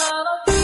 follow